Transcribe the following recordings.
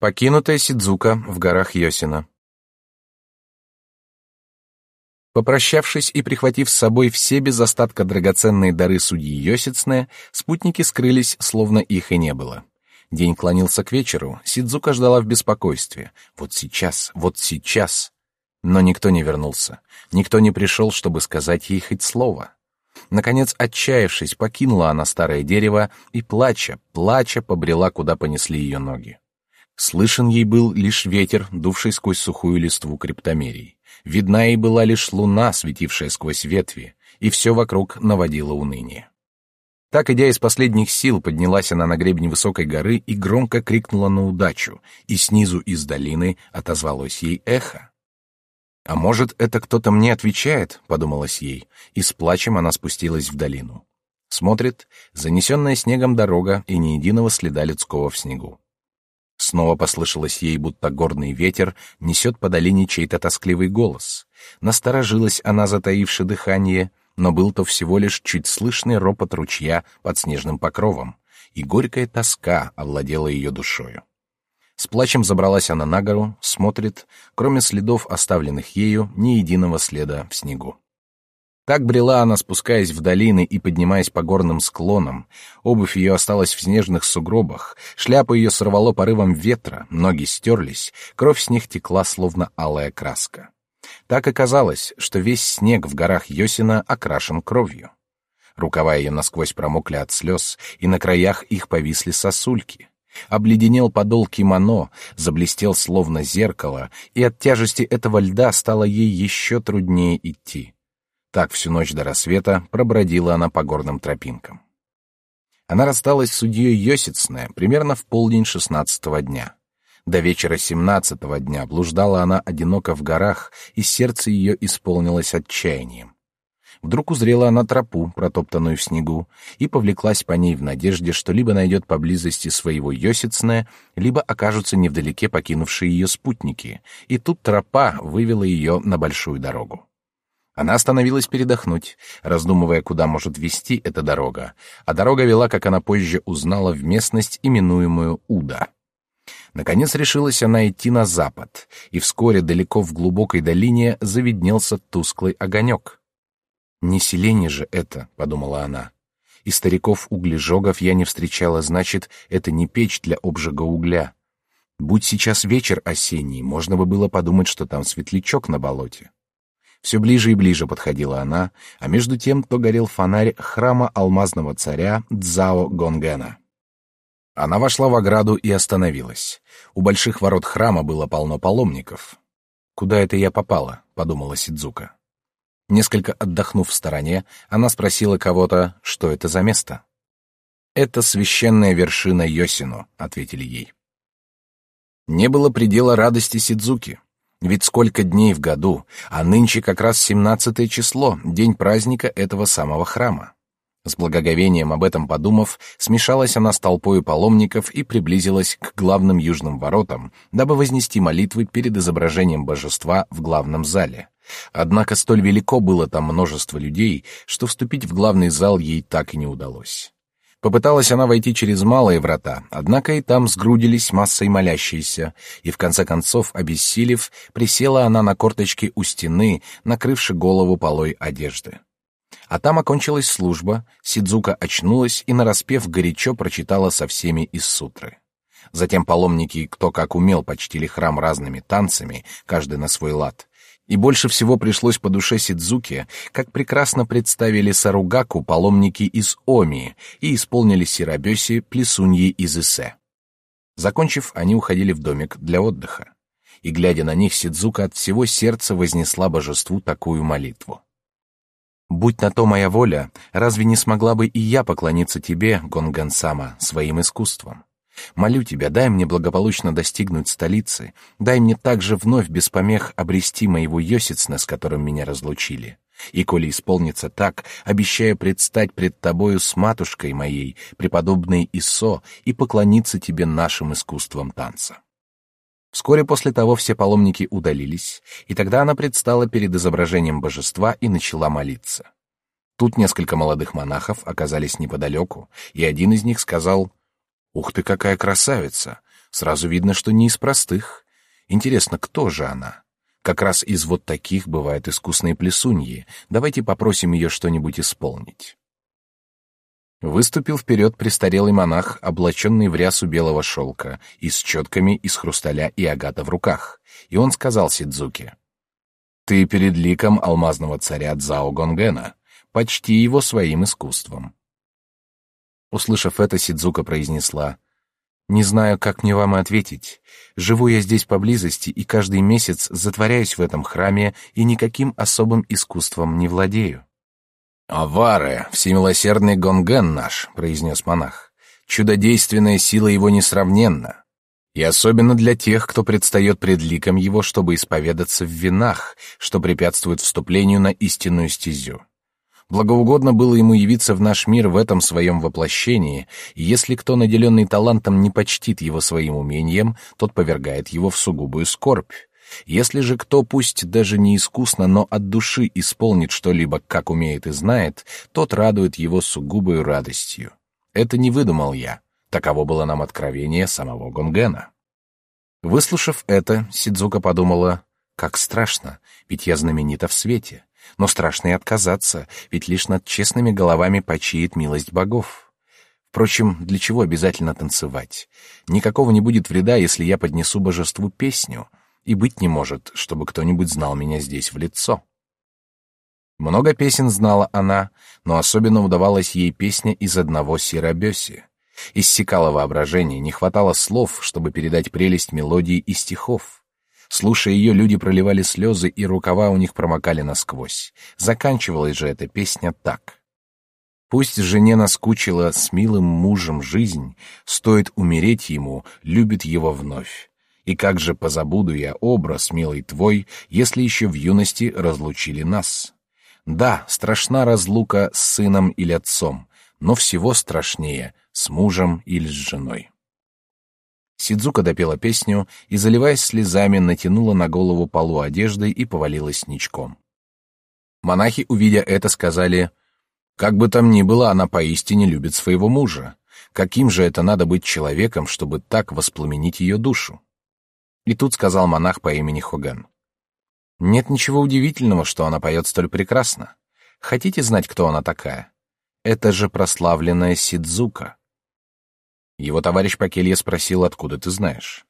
Покинутая Сидзука в горах Йосина. Попрощавшись и прихватив с собой все без остатка драгоценные дары судьи Йосицне, спутники скрылись, словно их и не было. День клонился к вечеру, Сидзука ждала в беспокойстве. Вот сейчас, вот сейчас. Но никто не вернулся. Никто не пришел, чтобы сказать ей хоть слово. Наконец, отчаявшись, покинула она старое дерево и, плача, плача, побрела, куда понесли ее ноги. Слышен ей был лишь ветер, дувший сквозь сухую листву криптомерий. Видна ей была лишь луна, светившая сквозь ветви, и все вокруг наводило уныние. Так, идя из последних сил, поднялась она на гребень высокой горы и громко крикнула на удачу, и снизу из долины отозвалось ей эхо. «А может, это кто-то мне отвечает?» — подумалось ей, и с плачем она спустилась в долину. Смотрит, занесенная снегом дорога и ни единого следа людского в снегу. Снова послышалось ей, будто горный ветер несет по долине чей-то тоскливый голос. Насторожилась она, затаивши дыхание, но был то всего лишь чуть слышный ропот ручья под снежным покровом, и горькая тоска овладела ее душою. С плачем забралась она на гору, смотрит, кроме следов, оставленных ею, ни единого следа в снегу. Так брела она, спускаясь в долины и поднимаясь по горным склонам. Обувь ее осталась в снежных сугробах, шляпа ее сорвало порывом ветра, ноги стерлись, кровь с них текла, словно алая краска. Так оказалось, что весь снег в горах Йосина окрашен кровью. Рукава ее насквозь промокли от слез, и на краях их повисли сосульки. Обледенел подол кимоно, заблестел словно зеркало, и от тяжести этого льда стало ей еще труднее идти. Так всю ночь до рассвета пробродила она по горным тропинкам. Она рассталась с судьей Йосицне примерно в полдень шестнадцатого дня. До вечера семнадцатого дня блуждала она одиноко в горах, и сердце ее исполнилось отчаянием. Вдруг узрела она тропу, протоптанную в снегу, и повлеклась по ней в надежде, что либо найдет поблизости своего Йосицне, либо окажутся невдалеке покинувшие ее спутники, и тут тропа вывела ее на большую дорогу. Она остановилась передохнуть, раздумывая, куда может вести эта дорога, а дорога вела, как она позже узнала, в местность, именуемую Уда. Наконец решилась она идти на запад, и вскоре далеко в глубокой долине завиднелся тусклый огонек. «Не селение же это», — подумала она. «И стариков-углежогов я не встречала, значит, это не печь для обжига угля. Будь сейчас вечер осенний, можно бы было подумать, что там светлячок на болоте». Все ближе и ближе подходила она, а между тем то горел фонарь храма алмазного царя Цзао Гонгена. Она вошла в ограду и остановилась. У больших ворот храма было полно паломников. «Куда это я попала?» — подумала Сидзука. Несколько отдохнув в стороне, она спросила кого-то, что это за место. «Это священная вершина Йосино», — ответили ей. Не было предела радости Сидзуки. Ведь сколько дней в году, а нынче как раз семнадцатое число, день праздника этого самого храма. С благоговением об этом подумав, смешалась она с толпой паломников и приблизилась к главным южным воротам, дабы вознести молитвы перед изображением божества в главном зале. Однако столь велико было там множество людей, что вступить в главный зал ей так и не удалось. Попыталась она войти через малые врата, однако и там сгрудились массой молящиеся, и в конце концов, обессилев, присела она на корточки у стены, накрывши голову полой одежды. А там окончилась служба, Сидзука очнулась и нараспев горячо прочитала со всеми из сутры. Затем паломники, кто как умел, почтили храм разными танцами, каждый на свой лад. И больше всего пришлось по душе Сидзуке, как прекрасно представили Саругаку паломники из Оми и исполнили Сирабёси плесуньи из Исе. Закончив, они уходили в домик для отдыха. И, глядя на них, Сидзука от всего сердца вознесла божеству такую молитву. «Будь на то моя воля, разве не смогла бы и я поклониться тебе, Гонгансама, своим искусством? Молю тебя, дай мне благополучно достигнуть столицы, дай мне также вновь без помех обрести моего Йосицна, с которым меня разлучили. И коли исполнится так, обещаю предстать пред тобою с матушкой моей, преподобной Исо, и поклониться тебе нашим искусством танца». Вскоре после того все паломники удалились, и тогда она предстала перед изображением божества и начала молиться. Тут несколько молодых монахов оказались неподалеку, и один из них сказал Ух ты, какая красавица! Сразу видно, что не из простых. Интересно, кто же она? Как раз из вот таких бывают искусные плесуньи. Давайте попросим ее что-нибудь исполнить. Выступил вперед престарелый монах, облаченный в рясу белого шелка и с четками из хрусталя и агата в руках, и он сказал Сидзуке, «Ты перед ликом алмазного царя Цао Гонгена, почти его своим искусством». Услышав это, Сидзука произнесла, «Не знаю, как мне вам ответить. Живу я здесь поблизости и каждый месяц затворяюсь в этом храме и никаким особым искусством не владею». «Аваре, всемилосердный Гонген наш», — произнес монах. «Чудодейственная сила его несравненна. И особенно для тех, кто предстает пред ликом его, чтобы исповедаться в винах, что препятствует вступлению на истинную стезю. Благоугодно было ему явиться в наш мир в этом своем воплощении, и если кто, наделенный талантом, не почтит его своим умением, тот повергает его в сугубую скорбь. Если же кто, пусть даже не искусно, но от души исполнит что-либо, как умеет и знает, тот радует его сугубою радостью. Это не выдумал я. Таково было нам откровение самого Гонгена. Выслушав это, Сидзука подумала, как страшно, ведь я знаменита в свете. Но страшно и отказаться, ведь лишь над честными головами почиет милость богов. Впрочем, для чего обязательно танцевать? Никакого не будет вреда, если я поднесу божеству песню — и быть не может, чтобы кто-нибудь знал меня здесь в лицо. Много песен знала она, но особенно удавалась ей песня из одного сиробеси. Иссякало воображение, не хватало слов, чтобы передать прелесть мелодии и стихов. Слушая ее, люди проливали слезы, и рукава у них промокали насквозь. Заканчивалась же эта песня так. Пусть жене наскучила с милым мужем жизнь, стоит умереть ему, любит его вновь. И как же позабуду я образ, милый твой, если еще в юности разлучили нас? Да, страшна разлука с сыном или отцом, но всего страшнее с мужем или с женой. Сидзука допела песню и, заливаясь слезами, натянула на голову полу одежды и повалилась ничком. Монахи, увидя это, сказали, «Как бы там ни было, она поистине любит своего мужа. Каким же это надо быть человеком, чтобы так воспламенить ее душу?» И тут сказал монах по имени Хоген. «Нет ничего удивительного, что она поет столь прекрасно. Хотите знать, кто она такая? Это же прославленная Сидзука». Его товарищ по келье спросил, откуда ты знаешь.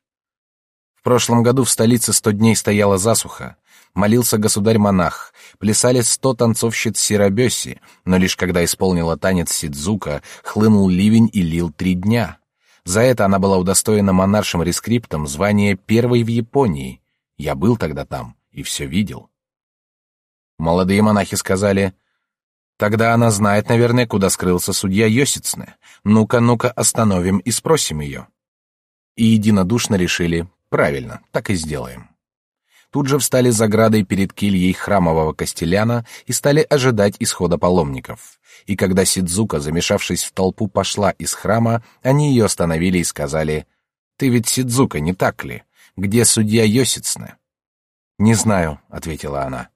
В прошлом году в столице сто дней стояла засуха. Молился государь-монах, плясали сто танцовщиц Сирабёси, но лишь когда исполнила танец Сидзука, хлынул ливень и лил три дня. За это она была удостоена монаршим рескриптом звания первой в Японии. Я был тогда там и все видел. Молодые монахи сказали, «Тогда она знает, наверное, куда скрылся судья Йосицне. Ну-ка, ну-ка, остановим и спросим ее». И единодушно решили, правильно, так и сделаем тут же встали за градой перед кельей храмового костеляна и стали ожидать исхода паломников. И когда Сидзука, замешавшись в толпу, пошла из храма, они ее остановили и сказали, «Ты ведь Сидзука, не так ли? Где судья Йосицне?» «Не знаю», — ответила она.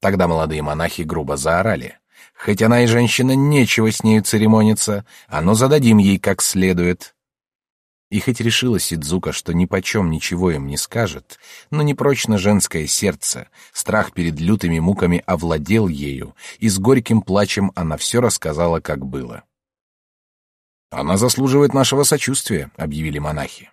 Тогда молодые монахи грубо заорали. «Хоть она и женщина, нечего с нею церемониться, а ну зададим ей как следует». И хоть решила Сидзука, что ни почем ничего им не скажет, но непрочно женское сердце, страх перед лютыми муками овладел ею, и с горьким плачем она все рассказала, как было. «Она заслуживает нашего сочувствия», — объявили монахи.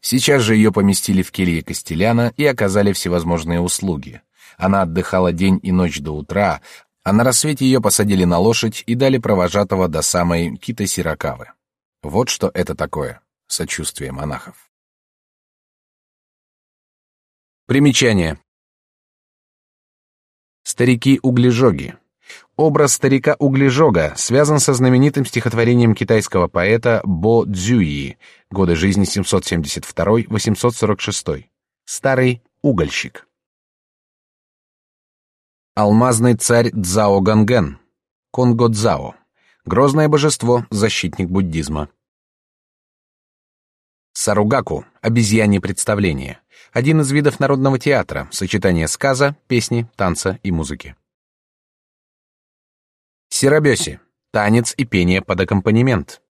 Сейчас же ее поместили в келье Костеляна и оказали всевозможные услуги. Она отдыхала день и ночь до утра, а на рассвете ее посадили на лошадь и дали провожатого до самой Кита-Сиракавы. Вот что это такое сочувствие монахов. Примечание. Старики-углежоги. Образ старика-углежога связан со знаменитым стихотворением китайского поэта Бо Цзюи, годы жизни 772-846. Старый угольщик. Алмазный царь Цзао Ганген. Конго Цзао. Грозное божество, защитник буддизма. Саругаку — обезьянье представление. Один из видов народного театра, сочетание сказа, песни, танца и музыки. Сирабёси — танец и пение под аккомпанемент.